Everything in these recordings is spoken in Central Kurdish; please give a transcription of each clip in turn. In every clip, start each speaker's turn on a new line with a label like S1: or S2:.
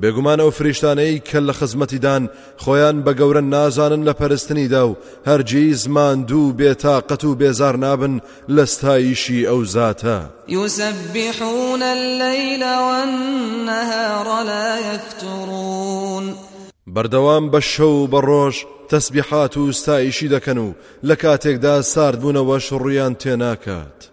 S1: بێگومان ئەو فریشتانەی کە لە خزمەتیدان خۆیان بە گەورە نازانن لە پەرستنیدا و هەرگیز ماندوو و بێتاقەت و بێزار نابن لە ستایشی ئەو زاتە.
S2: یسبحون اللیل و النهار لا یفترون.
S1: بەردەوام بە شەو و بە ڕۆژ تەسبیحات و ستایشی دەکەن و لە کاتێکدا ساردبوونەوەش ڕوویان تێناکات.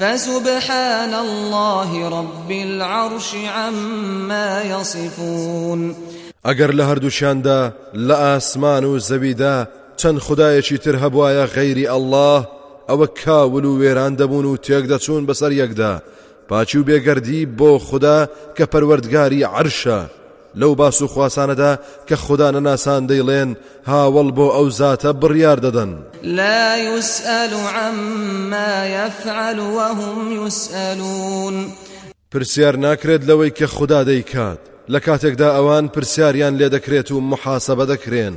S2: فسبحان اللە رب العرش عما یصفون
S1: ئەگەر لە هەردووچیاندا لە ئاسمان و زەویدا چەند خدایەکی تر هەبواە غەیری ئەله ئەوە کاول و وێران دەبوون و تێک دەچوون بەسەر یەکدا پاچی و بێگەردی بۆ خوددا کە پەروەردگاری عەرشە لەو باس و خواسانەدا کە خودا نەناسان دەیڵێن هاوەڵ بۆ ئەو زاتە بڕیار دەدەن.
S2: لا یسئەل عەمما یەفعەل وهم یسئەلون.
S1: پرسیار ناکرێت لەوەی کە خودا دەیکات، لە کاتێکدا ئەوان پرسیاریان لێدەکرێت و محاسەبە دەکرێن.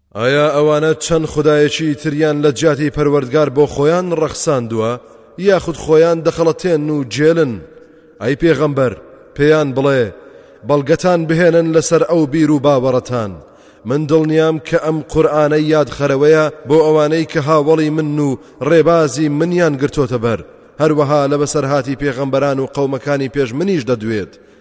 S1: ئایا ئەوانە چەند خودایەکی تریان لە جیاتی پەروەردگار بۆ خۆیان ڕەخساندووە یاخود خۆیان دەخەڵەتێن و جێلن ئەی پێغەمبەر پێیان بڵێ بەڵگەتان بهێنن لەسەر ئەو بیر و باوەڕەتان من دڵنیام کە ئەم قورآانە یادخەرەوەیە بۆ ئەوانەی کە هاوەڵی من و ڕێبازی منیان گرتۆتە بەر هەروەها لە بەسەرهاتی پێغەمبەران و قەومەکانی پێش منیش دەدوێت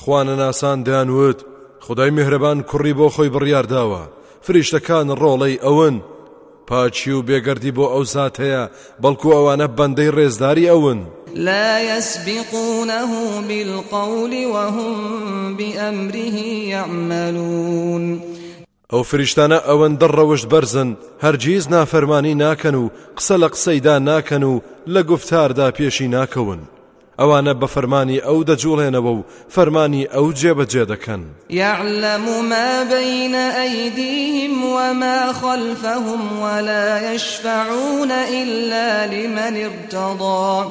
S2: خوا
S1: نەناسان دەیان وت خودای میهرەبان کوڕی بۆ خۆی بڕیار داوە فریشتەکان ڕۆڵەی ئەون پاچی و بێگەردی بۆ ئەو زات هەیە بەڵکو ئەوانە بەندەی ڕێزداری ئەون
S2: لا يسبقونه بالقول وهم بأمره يعملون
S1: ئەو فریشتانە ئەوەندە ڕەوشت بەرزن هەرگیز نافەرمانی ناکەن و قسە لە قسەیدا ناکەن و لە گفتاردا پێشی ناکەون ئەوانە بە فەرمانی ئەو دەجوڵێنەوە و فەرمانی ئەو جێبەجێ دەکەن
S2: يعلم ما بين أيديهم وما خلفهم ولا يشفعون إلا لمن ارتضى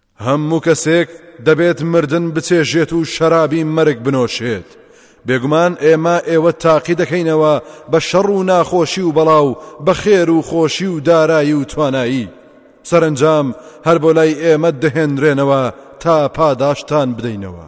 S1: هەموو کەسێک دەبێت مردن بچێژێت و شەرابی مەرگ بنۆشێت بێگومان ئێمە ئێوە تاقی دەکەینەوە بە شەڕ و ناخۆشی و بەڵا و بە خێر و خۆشی و دارایی و توانایی سەرنجام هەر بۆ لای ئێمە دەهێنرێنەوە تا پاداشتان بدەینەوە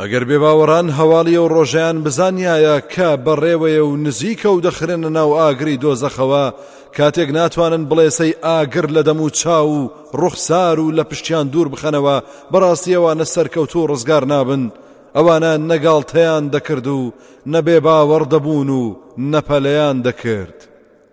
S1: ئەگەر بێباوەڕان هەواڵی ئەو ڕۆژەیان بزانیایە کە بەڕێوەیە و نزیکە و دەخرێنە ناو ئاگری دۆزەخەوە کاتێک ناتوانن بڵێسەی ئاگر لە دەم و چاو و ڕوخسار و لە پشتیان دوور بخەنەوە بەڕاستیەوە نە سەرکەوت و ڕزگار نابن ئەوانە نەگاڵتەیان دەکرد و نەبێ باوەڕ دەبوون و نەپەلەیان دەکرد.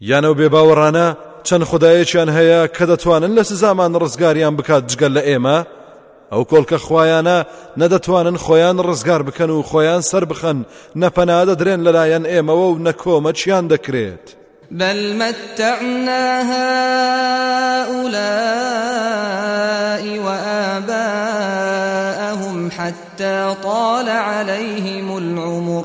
S2: یان
S1: ئەو بێباوەڕانە چەند خودایەکیان هەیە کە دەتوانن لە سزامان ڕزگاریان بکات جگە لە ئێمە ئەو کۆلکە خوایانە نەدەتوانن خۆیان ڕزگار بکەن و خۆیان سەر بخەن نەپەنا دەدرێن لەلایەن ئێمەوە و نەکۆمەچیان دەکرێت
S2: بل متعنا هؤلاء وآباءهم حتى طال عليهم العمر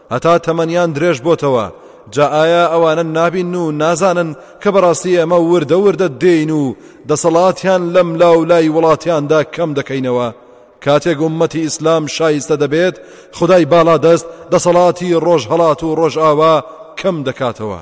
S1: هەتا تەمەنیان درێژ بۆتەوە جا ئایا ئەوانە نابین و نازانن کە بەڕاستی ئێمە وردە وردە دێین و دەسەڵاتیان لەم لاو لای وڵاتیاندا کەم دەکەینەوە کاتێک گومەتی ئیسلام شایستە دەبێت خدای باڵا دەست دەسەڵاتی ڕۆژهڵات و ڕۆژئاوا کەم دەکاتەوە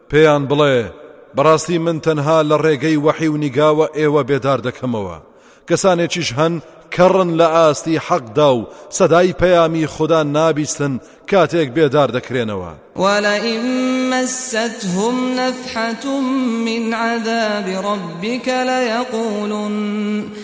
S1: پێیان بڵێ، بەڕاستی من تەنها لە ڕێگەی وەحی و نیگاوە ئێوە بێدار دەکەمەوە، کەسانێکیش هەن کەڕن لە ئاستی حەقدا و سەدای پەیامی خودا نابیستن کاتێک بێدار دەکرێنەوە.
S2: ولئن مستهم نفحة من عذاب ربک ليقولن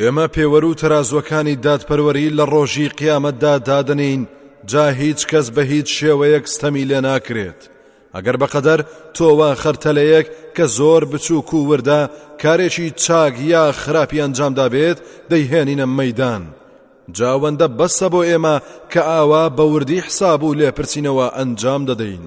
S1: ئێمە پێوەر و تەرازوەکانی دادپەروەری لە ڕۆژی قیامەتدا دادەنین جا هیچ کەس بە هیچ شێوەیەک ستەمی لێ ناکرێت ئەگەر بەقەدەر تۆوە خەرتەلەیەک کە زۆر بچووک و وردە کارێکی چاک یا خراپی ئەنجامدا بێت دەیهێنینە مەدان جاوەندە بەسە بۆ ئێمە کە ئاوا بەوردی حساب و لێپرسینەوە ئەنجام دەدەین.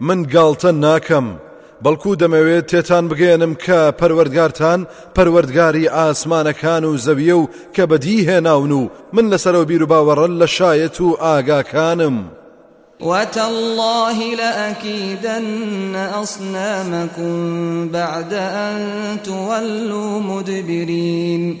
S2: من
S1: گاڵتە ناکەم بەڵکو دەمەوێت تێتان بگەێنم کە پەروەردگارتان پەروەردگاری ئاسمانەکان و زەویە و کە بەدی هێناون و من لەسەرەوە بیر و باوەڕە لە شایەت و ئاگاکانم.
S2: وتالله لأكيدن أصنامكم بعد أن تولوا مدبرين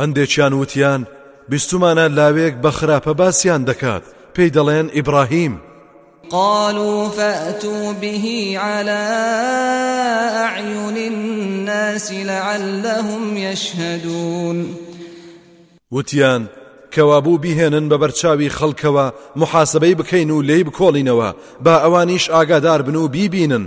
S1: هەندێکیان وتیان، بیستومانە لاوێک بە خراپە باسیان دەکات، پێی دەڵێن ئیبڕاهیم.
S2: قالوا فأتوا به على أعین الناس لعلهم یشهدون
S1: وتیان، کەوابوو بیهێنن بە بەرچاوی خەڵکەوە محاسبەی بکەین و لێی بکۆڵینەوە با ئەوانیش ئاگادار بن و بیبینن.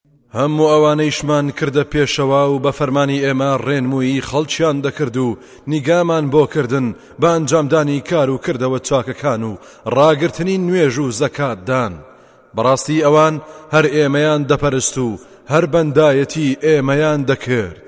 S1: هەموو ئەوانەیشمان کردە پێشەوا و بە فەرمانی ئێمە ڕێنمویی خەڵکیان دەکرد و نیگامان بۆ کردن بە ئەنجامدانی کار و کردەوە چاکەکان و ڕاگرتنی نوێژ و زەکاتدان بەڕاستی ئەوان هەر ئێمەیان دەپەرست و هەر بەندایەتی ئێمەیان دەکرد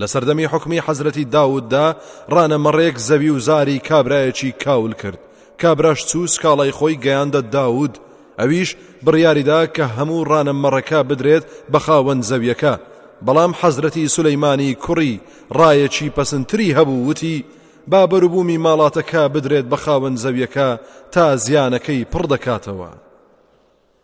S1: لە سەردەمی حوکمی حەزرەتی داوددا ڕانە مەڕێک زەوی و زاری کابرایەکی کاول کرد کابراش چوو سکاڵای خۆی گەیاندە داود ئەویش بڕیاریدا کە هەموو ڕانە مەڕەکە بدرێت بە خاوەن زەویەکە بەڵام حەزرەتی سولەیمانی کوڕی ڕایەکی پەسنتری هەبوو وتی با بەروبوومی ماڵاتەکە بدرێت بە خاوەن زەویەکە تا زیانەکەی پڕ دەکاتەوە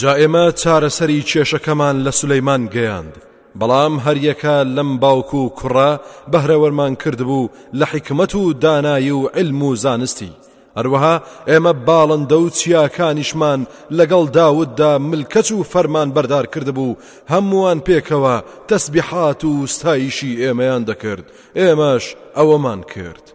S1: جا ئێمە چارەسەری کێشەکەمان لە سولەیمان گەیاند بەڵام هەریەکە لەم باوک و کوڕە بەهرەوەرمان کردبوو لە حکمت و دانایی و علم و زانستی هەروەها ئێمە باڵندە و چیاکانیشمان لەگەڵ داوددا ملکەچ و فەرمان بەردار کردبوو هەمووان پێکەوە تەسبیحات و ستایشی ئێمەیان دەکرد ئێمەش ئەوەمان کرد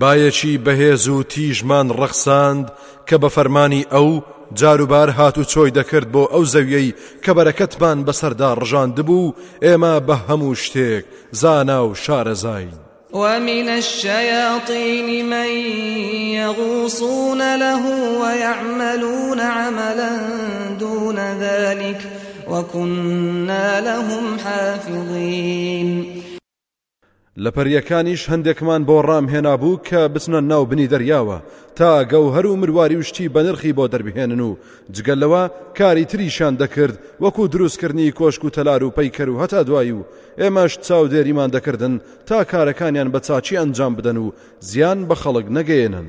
S1: بایەکی بەهێز و تیژمان ڕەخساند کە بە فەرمانی ئەو جاروبار هات و چۆی دەکرد بۆ ئەو زەویەی کە بەرەکەتمان بەسەردا ڕژاندبوو ئێمە بە هەموو شتێک زانا و شارەزاین
S2: ومن الشياطين من يغوصون له ويعملون عملا دون ذلك وكنا لهم حافظين
S1: لە پەریەکانیش هەندێکمان بۆ ڕام هێنابوو کە بچنە ناو بنی دەریاوە تا گەوهەر و مرواری و شتی بەنرخی بۆ دەربهێنن و جگە لەوە کاری تریشیان دەکرد وەکو دروستکردنی کۆشک و تەلار و پەیکەر و هەتا دوایی و ئێمەش چاودێریمان دەکردن تا کارەکانیان بە چاکی ئەنجام بدەن و زیان بە خەڵک
S2: نەگەیەنن.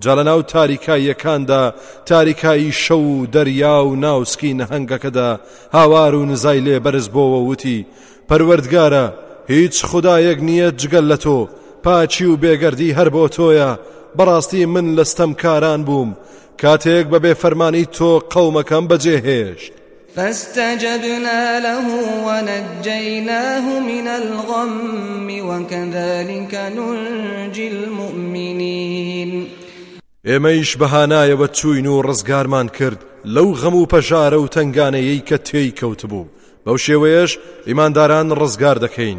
S1: جا لە ناو تاریکاییەکاندا تاریکایی شەو و دەریا و ناوسکی نەهەنگەکەدا هاوار و نزای لێ بەرز بۆەوە وتی پەروەردگارە هیچ خدایەک نییە جگەل لە تۆ پاچی و بێگەردی هەر بۆ تۆیە بەڕاستی من لە ستەمکاران بووم کاتێک بە بێ فەرمانی تۆ قەومەکەم بەجێهێشت
S2: فاستجبنا له ونجیناه من الغم وکذلک ننجی المؤمنین
S1: ئێمەیش بە هانایەوە چووین و ڕزگارمان کرد لەو غەم و پەژارە و تنگانەیەی کە تێی کەوتبوو بەو شێوەیەش ئیمانداران ڕزگار دەکەین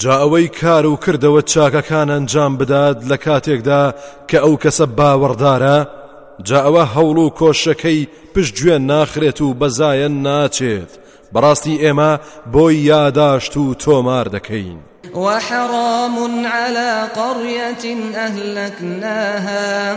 S1: جا ئەوەی کار و کردەوە چاکەکان ئەنجام بدات لە کاتێکدا کە ئەو کەسە باوەڕدارە جا ئەوە هەوڵ و کۆشەکەی پشتگوێ ناخرێت و بەزایەن ناچێت بەڕاستی ئێمە بۆی یاداشت و تۆمار دەکەین
S2: وحرام على قرية أهلكناها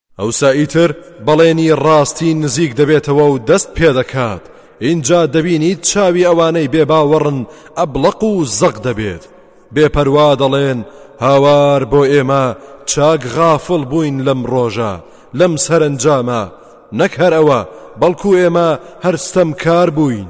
S1: ئەوسا ئیتر بەڵێنی ڕاستی نزیک دەبێتەوە و دەست پێدەکات ئینجا دەبینیت چاوی ئەوانەی بێباوەڕن ئەبڵەق و زەق دەبێت بێپەروا دەڵێن هاوار بۆ ئێمە چاک غافڵ بووین لەم ڕۆژە لەم سەرنجامە نەک هەر ئەوە بەڵکو ئێمە هەرستەم کار بووین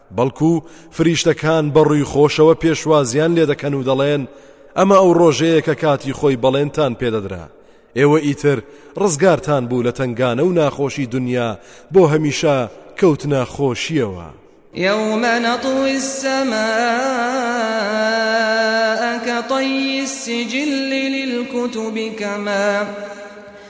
S1: بەڵکو فریشتەکان بە ڕووی خۆشەوە پێشوازیان لێ دەکەن و دەڵێن ئەمە ئەو ڕۆژەیە کە کاتی خۆی بەڵێنتان پێدەدرا ئێوە ئیتر ڕزگارتان بوو لە تنگانە و ناخۆشی دنیا بۆ هەمیشە کەوتنە خۆشیەوە
S2: يوم نطوي السماء كطي السجل للكتب كما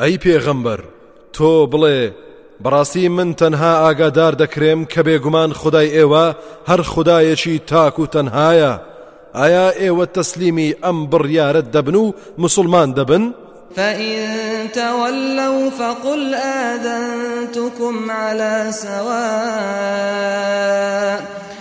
S1: ئەی پێغەمبەر تۆ بڵێ بەڕاستی من تەنها ئاگادار دەکرێم کە بێگومان خدای ئێوە هەر خدایەکی تاک و تەنهایە ئایا ئێوە تەسلیمی ئەم بڕیارە دەبن و مسلمان دەبن؟
S2: فإن تولوا فقل آذنتكم على سواء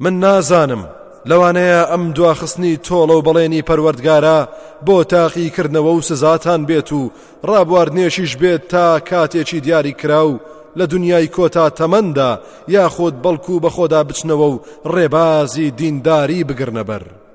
S1: من نازانم لەوانەیە ئەم دواخستنی تۆڵە و بەڵێنی پەروەردگارە بۆ تاقی کردنەوە و سزاتان بێت و ڕابواردنێکیش بێت تا کاتێکی دیاری کراو لە دنیای کۆتا تەمەندا یاخود بەڵکو بەخۆدا بچنەوە و ڕێبازی دینداری بگرنەبەر.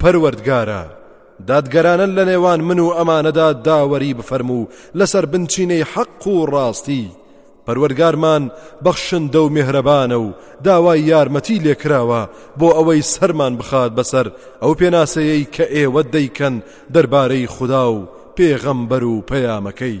S1: پەروەردگارە، دادگەرانە لە نێوان من و ئەمانەدا داوەری بفەرموو لەسەر بنچینەی حەق و ڕاستی، پەروەرگارمان بەخشندە و مێهرەبانە و داوای یارمەتی لێکراوە بۆ ئەوەی سەرمان بخات بەسەر ئەو پێناسەیەی کە ئێوە دەیکەن دەربارەی خودا و پێغەمبەر و پەیامەکەی.